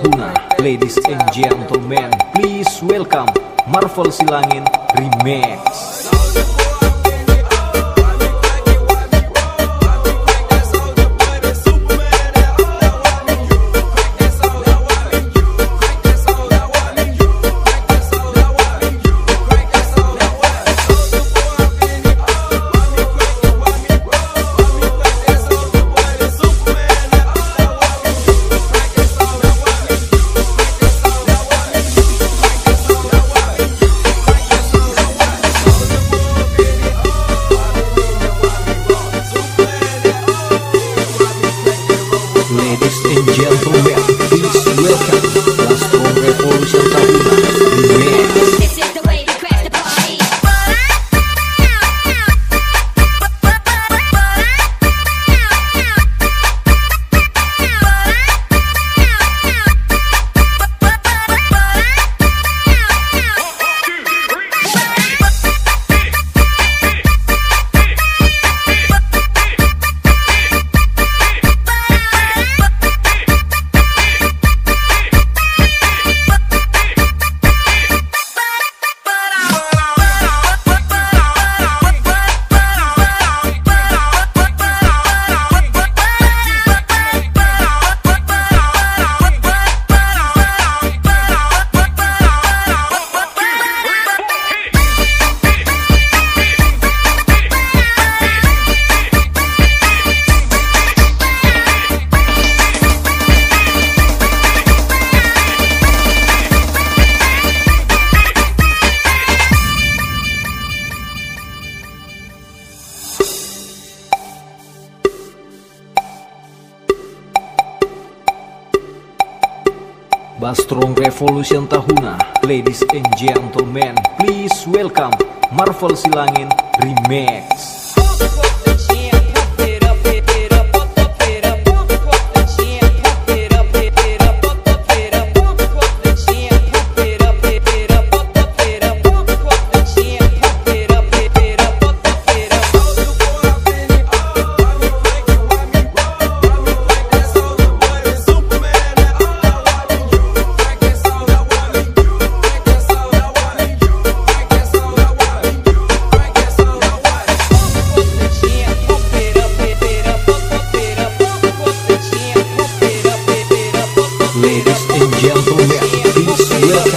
pain please welcome Marvel سلانس Welcome, last from بس اسٹرون ریفولیشن تو ہونا play this engine the man please welcome Marvel سلانیکس look